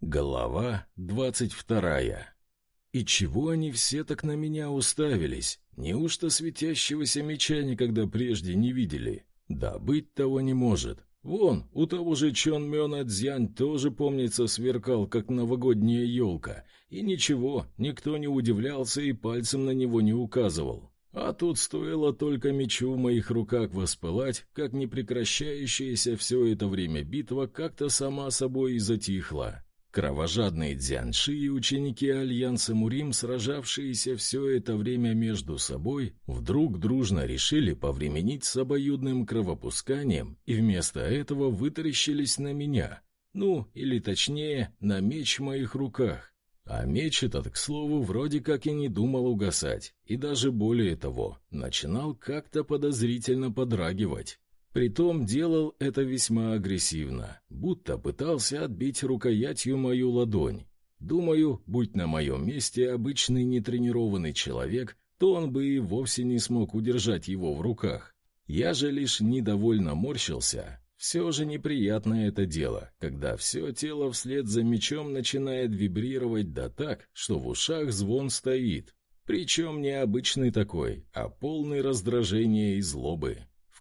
Глава двадцать вторая. И чего они все так на меня уставились? Неужто светящегося меча никогда прежде не видели? Да быть того не может. Вон, у того же Чон Мёна Цзянь тоже, помнится, сверкал, как новогодняя елка. И ничего, никто не удивлялся и пальцем на него не указывал. А тут стоило только мечу в моих руках воспылать, как непрекращающаяся все это время битва как-то сама собой и затихла. Кровожадные дзянши и ученики Альянса Мурим, сражавшиеся все это время между собой, вдруг дружно решили повременить с обоюдным кровопусканием и вместо этого вытаращились на меня. Ну, или точнее, на меч в моих руках. А меч этот, к слову, вроде как и не думал угасать, и даже более того, начинал как-то подозрительно подрагивать. Притом делал это весьма агрессивно, будто пытался отбить рукоятью мою ладонь. Думаю, будь на моем месте обычный нетренированный человек, то он бы и вовсе не смог удержать его в руках. Я же лишь недовольно морщился. Все же неприятное это дело, когда все тело вслед за мечом начинает вибрировать да так, что в ушах звон стоит. Причем не обычный такой, а полный раздражения и злобы.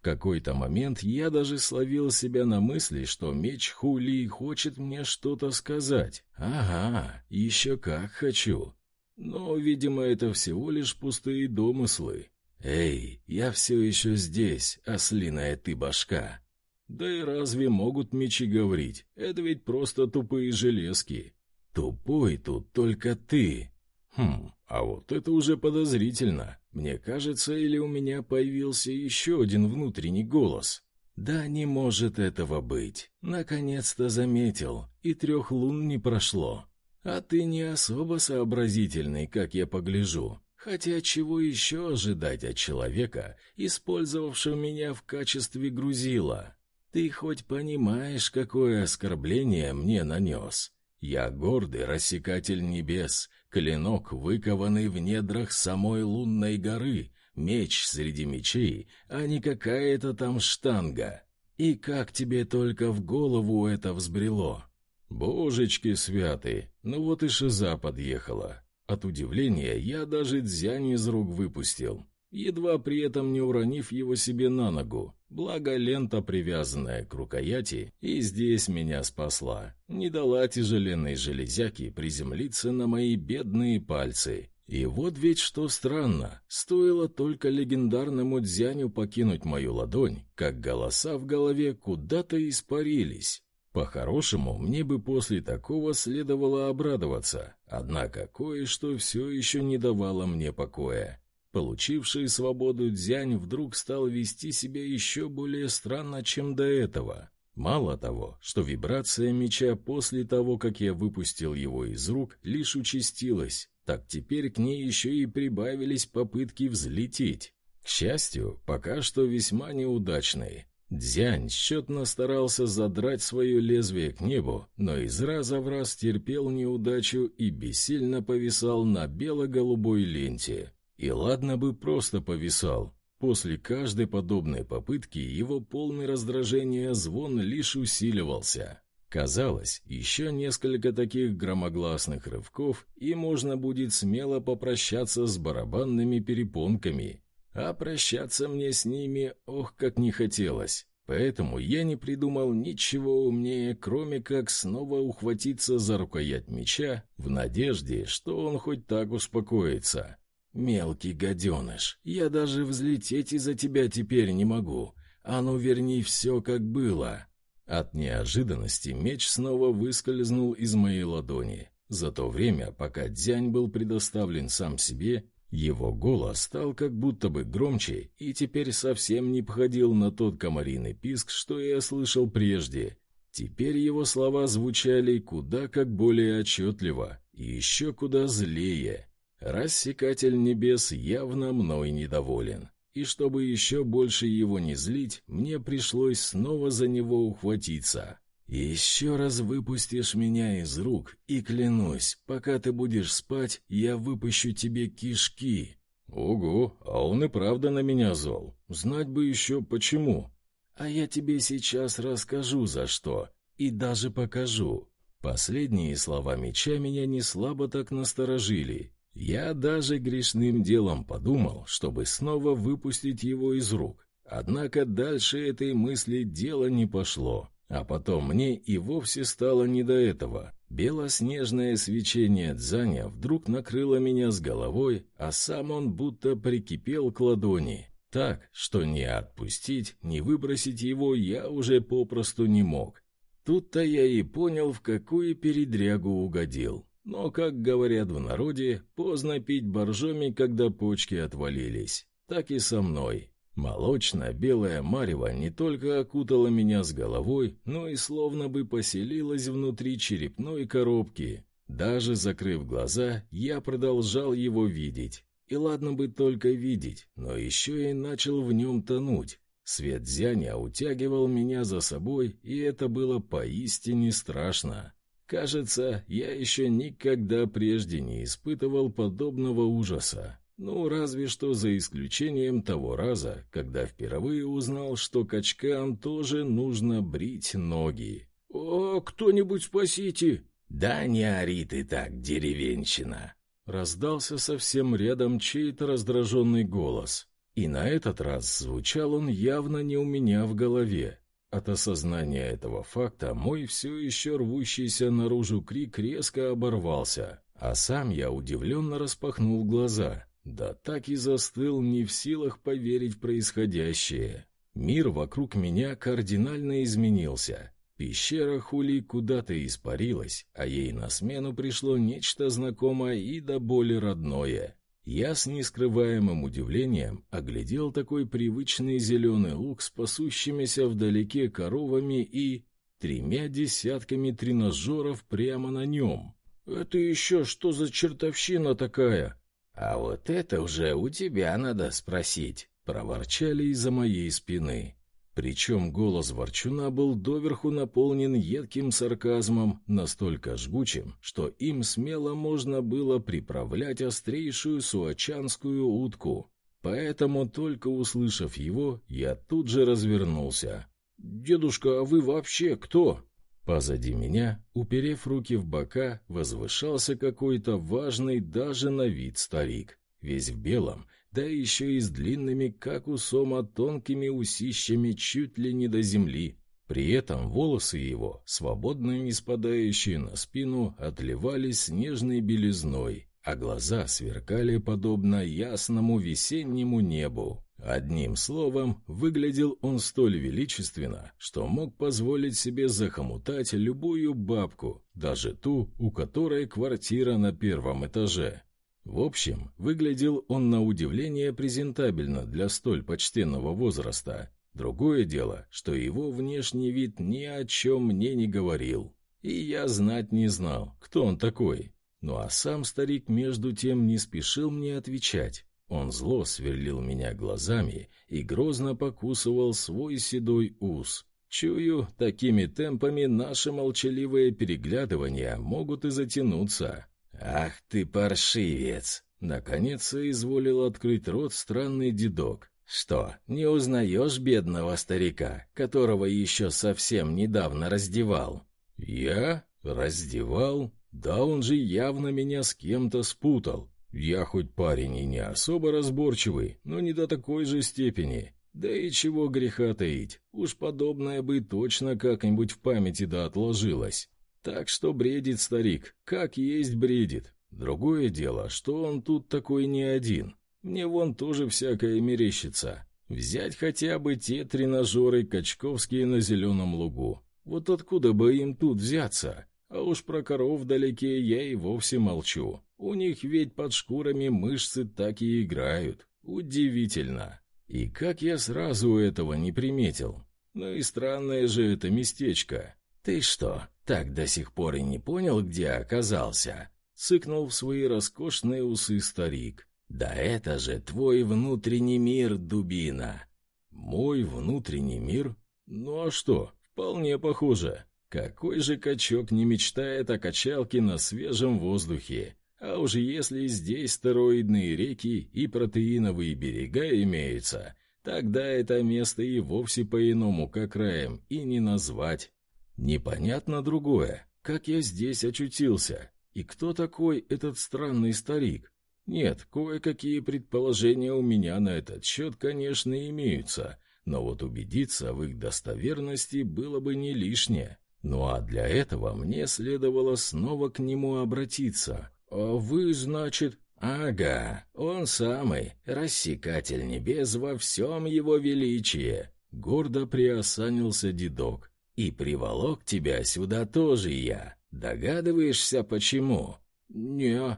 Какой-то момент я даже словил себя на мысли, что меч Хули хочет мне что-то сказать. Ага, еще как хочу. Но, видимо, это всего лишь пустые домыслы. Эй, я все еще здесь, ослиная ты башка. Да и разве могут мечи говорить? Это ведь просто тупые железки. Тупой тут только ты. Хм, а вот это уже подозрительно. Мне кажется, или у меня появился еще один внутренний голос. Да не может этого быть. Наконец-то заметил, и трех лун не прошло. А ты не особо сообразительный, как я погляжу. Хотя чего еще ожидать от человека, использовавшего меня в качестве грузила? Ты хоть понимаешь, какое оскорбление мне нанес? Я гордый рассекатель небес, клинок, выкованный в недрах самой лунной горы, меч среди мечей, а не какая-то там штанга. И как тебе только в голову это взбрело? Божечки святые, ну вот и шиза подъехала. От удивления я даже дзянь из рук выпустил едва при этом не уронив его себе на ногу. Благо лента, привязанная к рукояти, и здесь меня спасла. Не дала тяжеленной железяке приземлиться на мои бедные пальцы. И вот ведь что странно, стоило только легендарному дзяню покинуть мою ладонь, как голоса в голове куда-то испарились. По-хорошему, мне бы после такого следовало обрадоваться, однако кое-что все еще не давало мне покоя. Получивший свободу Дзянь вдруг стал вести себя еще более странно, чем до этого. Мало того, что вибрация меча после того, как я выпустил его из рук, лишь участилась, так теперь к ней еще и прибавились попытки взлететь. К счастью, пока что весьма неудачные. Дзянь счетно старался задрать свое лезвие к небу, но из раза в раз терпел неудачу и бессильно повисал на бело-голубой ленте. И ладно бы просто повисал. После каждой подобной попытки его полный раздражения звон лишь усиливался. Казалось, еще несколько таких громогласных рывков, и можно будет смело попрощаться с барабанными перепонками. А прощаться мне с ними, ох, как не хотелось. Поэтому я не придумал ничего умнее, кроме как снова ухватиться за рукоять меча в надежде, что он хоть так успокоится. «Мелкий гаденыш, я даже взлететь из-за тебя теперь не могу. А ну верни все, как было». От неожиданности меч снова выскользнул из моей ладони. За то время, пока Дзянь был предоставлен сам себе, его голос стал как будто бы громче и теперь совсем не походил на тот комариный писк, что я слышал прежде. Теперь его слова звучали куда как более отчетливо и еще куда злее. Рассекатель небес явно мной недоволен, и чтобы еще больше его не злить, мне пришлось снова за него ухватиться. «Еще раз выпустишь меня из рук, и клянусь, пока ты будешь спать, я выпущу тебе кишки». «Ого, а он и правда на меня зол. Знать бы еще почему». «А я тебе сейчас расскажу, за что, и даже покажу». Последние слова меча меня не слабо так насторожили. Я даже грешным делом подумал, чтобы снова выпустить его из рук. Однако дальше этой мысли дело не пошло. А потом мне и вовсе стало не до этого. Белоснежное свечение дзаня вдруг накрыло меня с головой, а сам он будто прикипел к ладони. Так, что ни отпустить, ни выбросить его я уже попросту не мог. Тут-то я и понял, в какую передрягу угодил. Но, как говорят в народе, поздно пить боржоми, когда почки отвалились. Так и со мной. Молочно-белая марево не только окутала меня с головой, но и словно бы поселилась внутри черепной коробки. Даже закрыв глаза, я продолжал его видеть. И ладно бы только видеть, но еще и начал в нем тонуть. Свет зяня утягивал меня за собой, и это было поистине страшно. Кажется, я еще никогда прежде не испытывал подобного ужаса. Ну, разве что за исключением того раза, когда впервые узнал, что качкам тоже нужно брить ноги. «О, кто-нибудь спасите!» «Да не ори ты так, деревенщина!» Раздался совсем рядом чей-то раздраженный голос. И на этот раз звучал он явно не у меня в голове. От осознания этого факта мой все еще рвущийся наружу крик резко оборвался, а сам я удивленно распахнул глаза. Да так и застыл, не в силах поверить в происходящее. Мир вокруг меня кардинально изменился. Пещера Хули куда-то испарилась, а ей на смену пришло нечто знакомое и до боли родное. Я с нескрываемым удивлением оглядел такой привычный зеленый луг с пасущимися вдалеке коровами и тремя десятками тренажеров прямо на нем. «Это еще что за чертовщина такая?» «А вот это уже у тебя надо спросить», — проворчали из-за моей спины. Причем голос Ворчуна был доверху наполнен едким сарказмом, настолько жгучим, что им смело можно было приправлять острейшую суачанскую утку. Поэтому, только услышав его, я тут же развернулся. «Дедушка, а вы вообще кто?» Позади меня, уперев руки в бока, возвышался какой-то важный даже на вид старик, весь в белом, да еще и с длинными, как у сома, тонкими усищами чуть ли не до земли. При этом волосы его, свободно не спадающие на спину, отливались снежной белизной, а глаза сверкали подобно ясному весеннему небу. Одним словом, выглядел он столь величественно, что мог позволить себе захомутать любую бабку, даже ту, у которой квартира на первом этаже. В общем, выглядел он на удивление презентабельно для столь почтенного возраста. Другое дело, что его внешний вид ни о чем мне не говорил. И я знать не знал, кто он такой. Ну а сам старик между тем не спешил мне отвечать. Он зло сверлил меня глазами и грозно покусывал свой седой ус. Чую, такими темпами наши молчаливые переглядывания могут и затянуться. «Ах ты, паршивец!» Наконец изволил открыть рот странный дедок. «Что, не узнаешь бедного старика, которого еще совсем недавно раздевал?» «Я? Раздевал? Да он же явно меня с кем-то спутал. Я хоть парень и не особо разборчивый, но не до такой же степени. Да и чего греха таить, уж подобное бы точно как-нибудь в памяти да отложилось. Так что бредит старик, как есть бредит. Другое дело, что он тут такой не один. Мне вон тоже всякое мерещится. Взять хотя бы те тренажеры качковские на зеленом лугу. Вот откуда бы им тут взяться? А уж про коров вдалеке я и вовсе молчу. У них ведь под шкурами мышцы так и играют. Удивительно. И как я сразу этого не приметил. Ну и странное же это местечко. Ты что, так до сих пор и не понял, где оказался? Цыкнул в свои роскошные усы старик. Да это же твой внутренний мир, дубина. Мой внутренний мир? Ну а что, вполне похоже. Какой же качок не мечтает о качалке на свежем воздухе? А уж если здесь стероидные реки и протеиновые берега имеются, тогда это место и вовсе по-иному как раем и не назвать. Непонятно другое. как я здесь очутился? И кто такой этот странный старик? Нет, кое-какие предположения у меня на этот счет, конечно, имеются, но вот убедиться в их достоверности было бы не лишнее. Ну а для этого мне следовало снова к нему обратиться. «А вы, значит...» «Ага, он самый, рассекатель небес во всем его величии!» Гордо приосанился дедок. «И приволок тебя сюда тоже я. Догадываешься, почему?» «Не,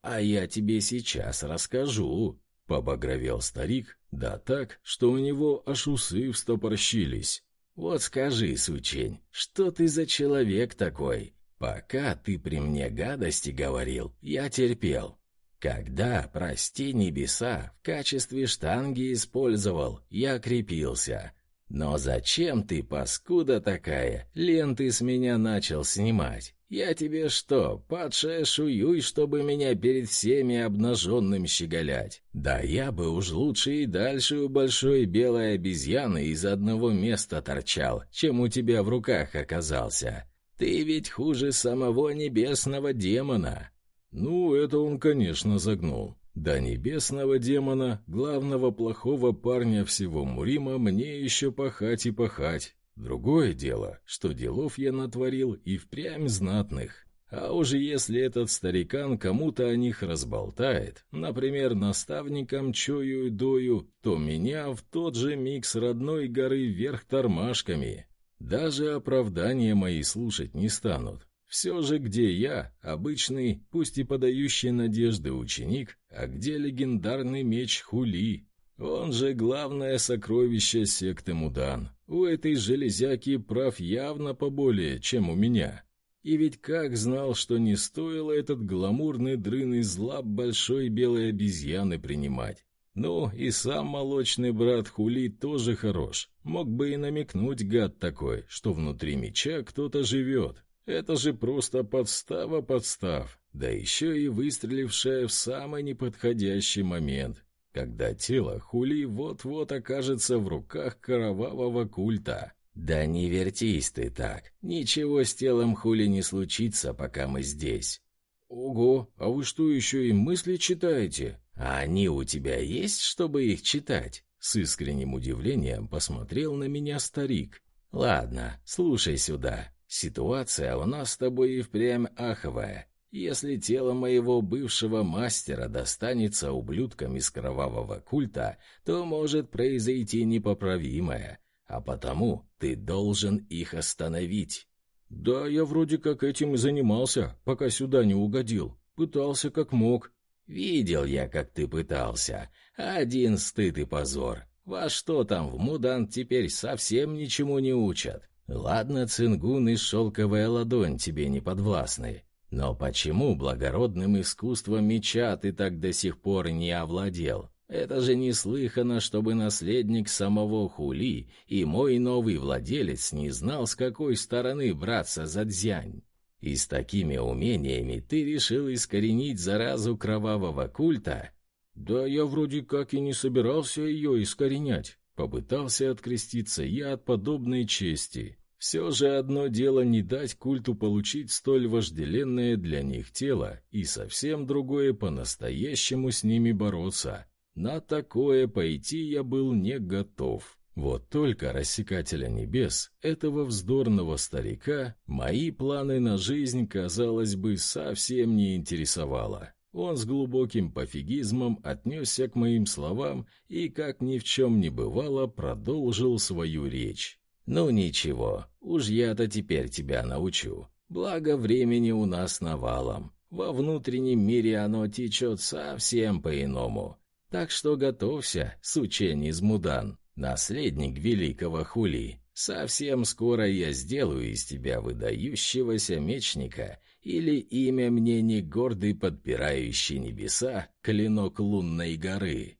а я тебе сейчас расскажу», — побагровел старик, да так, что у него аж усы встопорщились. «Вот скажи, сучень, что ты за человек такой? Пока ты при мне гадости говорил, я терпел. Когда, прости небеса, в качестве штанги использовал, я крепился. Но зачем ты, паскуда такая, ленты с меня начал снимать? Я тебе что, падшая шуюй, чтобы меня перед всеми обнаженным щеголять? Да я бы уж лучше и дальше у большой белой обезьяны из одного места торчал, чем у тебя в руках оказался. Ты ведь хуже самого небесного демона. Ну, это он, конечно, загнул. До небесного демона, главного плохого парня всего Мурима, мне еще пахать и пахать. Другое дело, что делов я натворил и впрямь знатных. А уже если этот старикан кому-то о них разболтает, например, наставникам чую и дою, то меня в тот же миг с родной горы вверх тормашками. Даже оправдания мои слушать не станут. Все же где я, обычный, пусть и подающий надежды ученик, а где легендарный меч Хули, он же главное сокровище секты Мудан. У этой железяки прав явно поболее, чем у меня. И ведь как знал, что не стоило этот гламурный дрын из лап большой белой обезьяны принимать. Ну, и сам молочный брат Хули тоже хорош. Мог бы и намекнуть, гад такой, что внутри меча кто-то живет. Это же просто подстава подстав. Да еще и выстрелившая в самый неподходящий момент когда тело Хули вот-вот окажется в руках кровавого культа. «Да не вертись ты так. Ничего с телом Хули не случится, пока мы здесь». «Ого, а вы что, еще и мысли читаете?» «А они у тебя есть, чтобы их читать?» С искренним удивлением посмотрел на меня старик. «Ладно, слушай сюда. Ситуация у нас с тобой и впрямь аховая. Если тело моего бывшего мастера достанется ублюдкам из кровавого культа, то может произойти непоправимое, а потому ты должен их остановить. Да, я вроде как этим и занимался, пока сюда не угодил. Пытался как мог. Видел я, как ты пытался. Один стыд и позор. Во что там в Мудан теперь совсем ничему не учат. Ладно, цингун и шелковая ладонь тебе не подвластны. Но почему благородным искусством меча ты так до сих пор не овладел? Это же неслыханно, чтобы наследник самого Хули и мой новый владелец не знал, с какой стороны браться за дзянь. И с такими умениями ты решил искоренить заразу кровавого культа? Да я вроде как и не собирался ее искоренять. Попытался откреститься я от подобной чести. Все же одно дело не дать культу получить столь вожделенное для них тело, и совсем другое по-настоящему с ними бороться. На такое пойти я был не готов. Вот только рассекателя небес, этого вздорного старика, мои планы на жизнь, казалось бы, совсем не интересовало. Он с глубоким пофигизмом отнесся к моим словам и, как ни в чем не бывало, продолжил свою речь. «Ну ничего, уж я-то теперь тебя научу. Благо времени у нас навалом. Во внутреннем мире оно течет совсем по-иному. Так что готовься, сучень из Мудан, наследник великого Хули. Совсем скоро я сделаю из тебя выдающегося мечника или имя мне не гордый подпирающий небеса клинок лунной горы».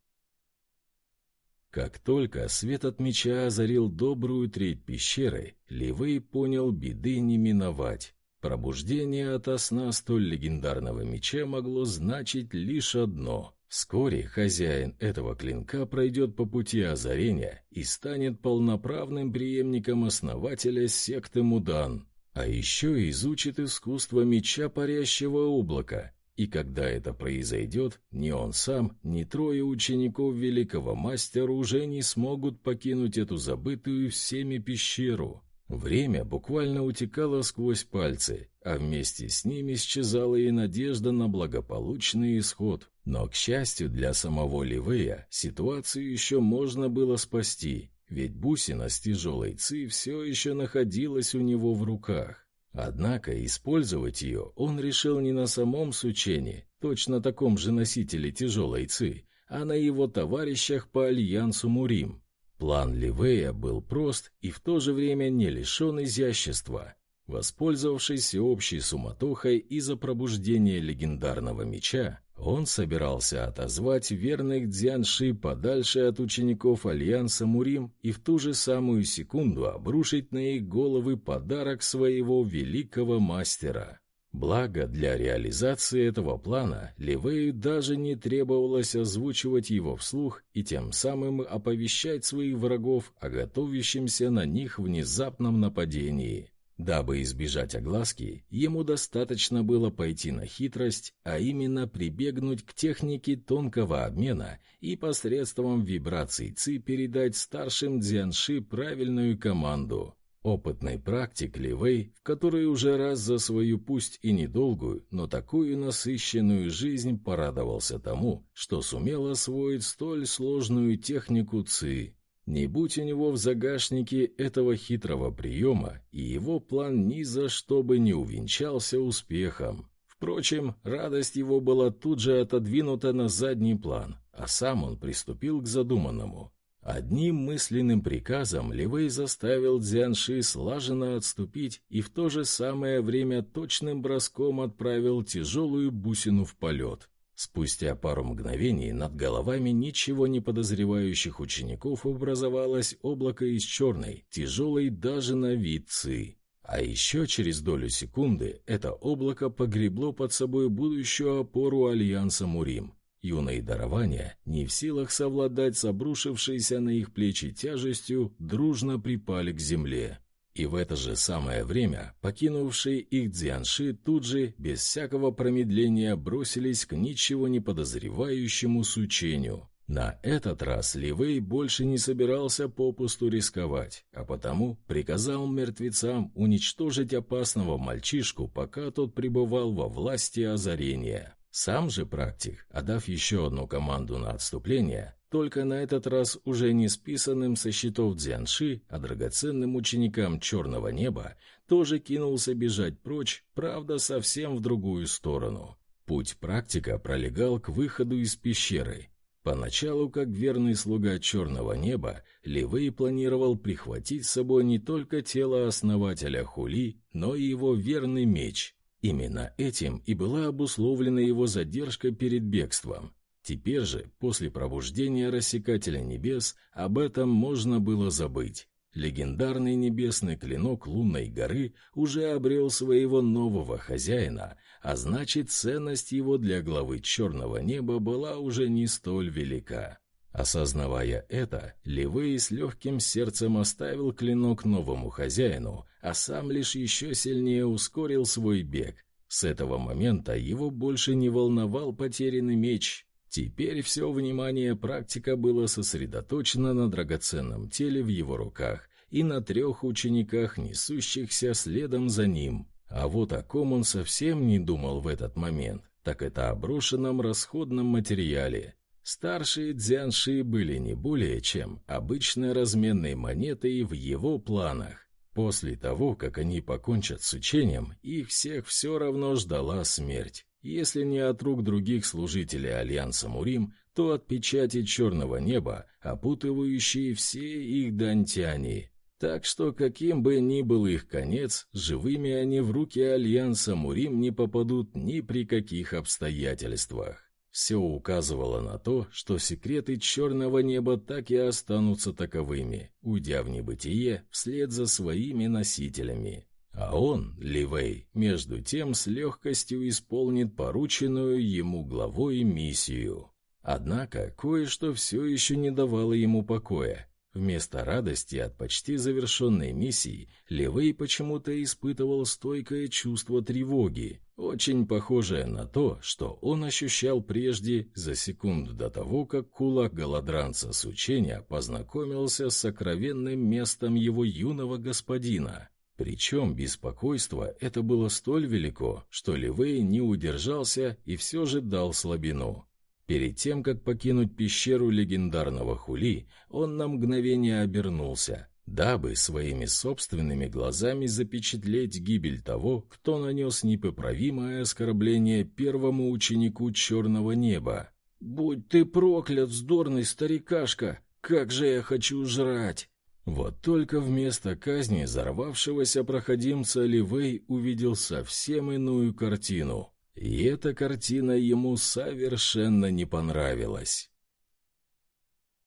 Как только свет от меча озарил добрую треть пещеры, Ливей понял, беды не миновать. Пробуждение ото сна столь легендарного меча могло значить лишь одно. Вскоре хозяин этого клинка пройдет по пути озарения и станет полноправным преемником основателя секты Мудан. А еще изучит искусство меча парящего облака. И когда это произойдет, ни он сам, ни трое учеников великого мастера уже не смогут покинуть эту забытую всеми пещеру. Время буквально утекало сквозь пальцы, а вместе с ним исчезала и надежда на благополучный исход. Но, к счастью для самого Ливея, ситуацию еще можно было спасти, ведь бусина с тяжелой ци все еще находилась у него в руках. Однако использовать ее он решил не на самом Сучене, точно таком же носителе тяжелой ци, а на его товарищах по альянсу Мурим. План Ливея был прост и в то же время не лишен изящества. Воспользовавшись общей суматохой из-за пробуждения легендарного меча, он собирался отозвать верных Дзянши подальше от учеников Альянса Мурим и в ту же самую секунду обрушить на их головы подарок своего великого мастера. Благо, для реализации этого плана Ливею даже не требовалось озвучивать его вслух и тем самым оповещать своих врагов о готовящемся на них внезапном нападении. Дабы избежать огласки, ему достаточно было пойти на хитрость, а именно прибегнуть к технике тонкого обмена и посредством вибраций ЦИ передать старшим Дзянши правильную команду. Опытный практик Ливей, в который уже раз за свою пусть и недолгую, но такую насыщенную жизнь порадовался тому, что сумел освоить столь сложную технику ЦИ. Не будь у него в загашнике этого хитрого приема, и его план ни за что бы не увенчался успехом. Впрочем, радость его была тут же отодвинута на задний план, а сам он приступил к задуманному. Одним мысленным приказом Ливей заставил Дзянши слаженно отступить и в то же самое время точным броском отправил тяжелую бусину в полет. Спустя пару мгновений над головами ничего не подозревающих учеников образовалось облако из черной, тяжелой даже на вид ци. А еще через долю секунды это облако погребло под собой будущую опору Альянса Мурим, Юные дарования, не в силах совладать с обрушившейся на их плечи тяжестью, дружно припали к земле. И в это же самое время покинувшие их дзянши тут же, без всякого промедления, бросились к ничего не подозревающему сучению. На этот раз Ливей больше не собирался попусту рисковать, а потому приказал мертвецам уничтожить опасного мальчишку, пока тот пребывал во власти озарения. Сам же практик, отдав еще одну команду на отступление, только на этот раз уже не списанным со счетов Дзянши, а драгоценным ученикам Черного Неба, тоже кинулся бежать прочь, правда, совсем в другую сторону. Путь практика пролегал к выходу из пещеры. Поначалу, как верный слуга Черного Неба, Ливей планировал прихватить с собой не только тело основателя Хули, но и его верный меч — Именно этим и была обусловлена его задержка перед бегством. Теперь же, после пробуждения Рассекателя Небес, об этом можно было забыть. Легендарный небесный клинок лунной горы уже обрел своего нового хозяина, а значит, ценность его для главы черного неба была уже не столь велика. Осознавая это, Ливей с легким сердцем оставил клинок новому хозяину, а сам лишь еще сильнее ускорил свой бег. С этого момента его больше не волновал потерянный меч. Теперь все внимание практика было сосредоточено на драгоценном теле в его руках и на трех учениках, несущихся следом за ним. А вот о ком он совсем не думал в этот момент, так это о брошенном расходном материале — Старшие дзянши были не более чем обычной разменной монетой в его планах. После того, как они покончат с учением, их всех все равно ждала смерть. Если не от рук других служителей Альянса Мурим, то от печати черного неба, опутывающей все их дантяне. Так что, каким бы ни был их конец, живыми они в руки Альянса Мурим не попадут ни при каких обстоятельствах. Все указывало на то, что секреты черного неба так и останутся таковыми, уйдя в небытие вслед за своими носителями. А он, Ливей, между тем с легкостью исполнит порученную ему главой миссию. Однако кое-что все еще не давало ему покоя. Вместо радости от почти завершенной миссии Левей почему-то испытывал стойкое чувство тревоги, очень похожее на то, что он ощущал прежде за секунду до того, как кулак голодранца с учения познакомился с сокровенным местом его юного господина. Причем беспокойство это было столь велико, что Ливей не удержался и все же дал слабину. Перед тем, как покинуть пещеру легендарного Хули, он на мгновение обернулся, дабы своими собственными глазами запечатлеть гибель того, кто нанес непоправимое оскорбление первому ученику черного неба. «Будь ты проклят, вздорный старикашка! Как же я хочу жрать!» Вот только вместо казни взорвавшегося проходимца Ливей увидел совсем иную картину. И эта картина ему совершенно не понравилась.